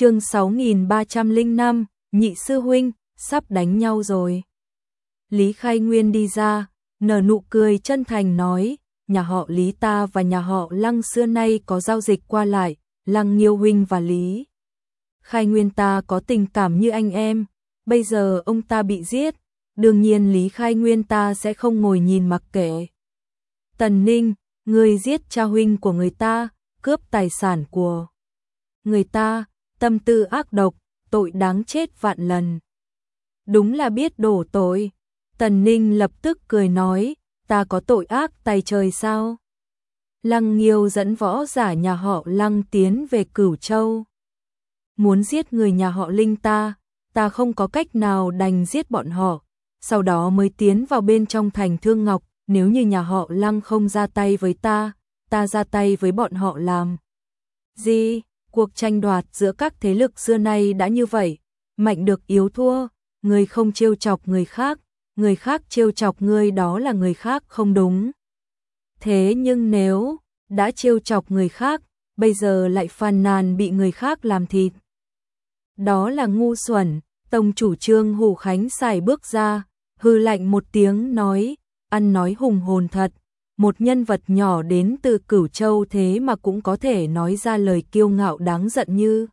chương 6305, nhị sư huynh, sắp đánh nhau rồi. Lý Khai Nguyên đi ra, nở nụ cười chân thành nói, nhà họ Lý ta và nhà họ Lăng xưa nay có giao dịch qua lại, Lăng Nghiêu huynh và Lý. Khai Nguyên ta có tình cảm như anh em, bây giờ ông ta bị giết, đương nhiên Lý Khai Nguyên ta sẽ không ngồi nhìn mặc kệ. Tần Ninh, người giết cha huynh của người ta, cướp tài sản của người ta, tâm tư ác độc, tội đáng chết vạn lần. Đúng là biết đổ tội. Tần Ninh lập tức cười nói, ta có tội ác tay trời sao? Lăng Nghiêu dẫn võ giả nhà họ Lăng tiến về Cửu Châu. Muốn giết người nhà họ Linh ta, ta không có cách nào đành giết bọn họ, sau đó mới tiến vào bên trong thành Thương Ngọc, nếu như nhà họ Lăng không ra tay với ta, ta ra tay với bọn họ làm. Gì? Cuộc tranh đoạt giữa các thế lực xưa nay đã như vậy, mạnh được yếu thua, người không trêu chọc người khác, người khác trêu chọc người đó là người khác không đúng. Thế nhưng nếu đã trêu chọc người khác, bây giờ lại phàn nàn bị người khác làm thịt. Đó là ngu xuẩn, Tông chủ trương Hủ Khánh xài bước ra, hư lạnh một tiếng nói, ăn nói hùng hồn thật, một nhân vật nhỏ đến từ Cửu Châu thế mà cũng có thể nói ra lời kiêu ngạo đáng giận như.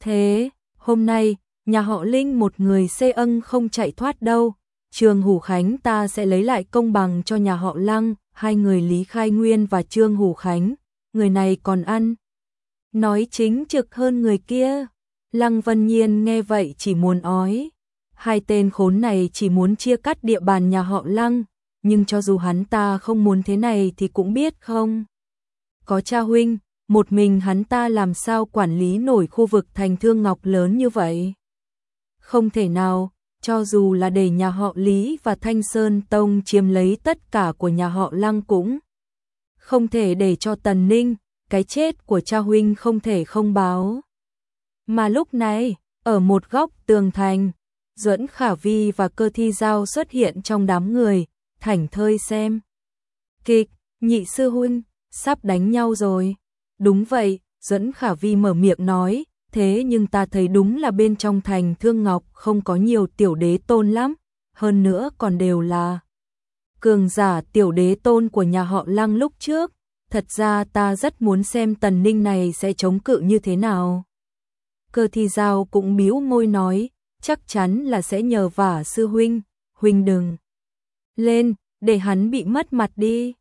Thế, hôm nay, nhà họ Linh một người xê ân không chạy thoát đâu, Trương Hủ Khánh ta sẽ lấy lại công bằng cho nhà họ Lăng, hai người Lý Khai Nguyên và Trương Hủ Khánh, người này còn ăn. Nói chính trực hơn người kia. Lăng Vân Nhiên nghe vậy chỉ muốn ói. Hai tên khốn này chỉ muốn chia cắt địa bàn nhà họ Lăng, nhưng cho dù hắn ta không muốn thế này thì cũng biết không. Có cha huynh, một mình hắn ta làm sao quản lý nổi khu vực thành thương ngọc lớn như vậy. Không thể nào, cho dù là để nhà họ Lý và Thanh Sơn Tông chiếm lấy tất cả của nhà họ Lăng cũng. Không thể để cho Tần Ninh, cái chết của cha huynh không thể không báo. Mà lúc này, ở một góc tường thành, Duẫn Khả Vi và Cơ Thi Giao xuất hiện trong đám người, thảnh thơi xem. Kịch, nhị sư huynh, sắp đánh nhau rồi. Đúng vậy, dẫn Khả Vi mở miệng nói, thế nhưng ta thấy đúng là bên trong thành Thương Ngọc không có nhiều tiểu đế tôn lắm, hơn nữa còn đều là cường giả tiểu đế tôn của nhà họ Lăng lúc trước. Thật ra ta rất muốn xem tần ninh này sẽ chống cự như thế nào. Cơ thi giao cũng biếu môi nói, chắc chắn là sẽ nhờ vả sư huynh, huynh đừng lên, để hắn bị mất mặt đi.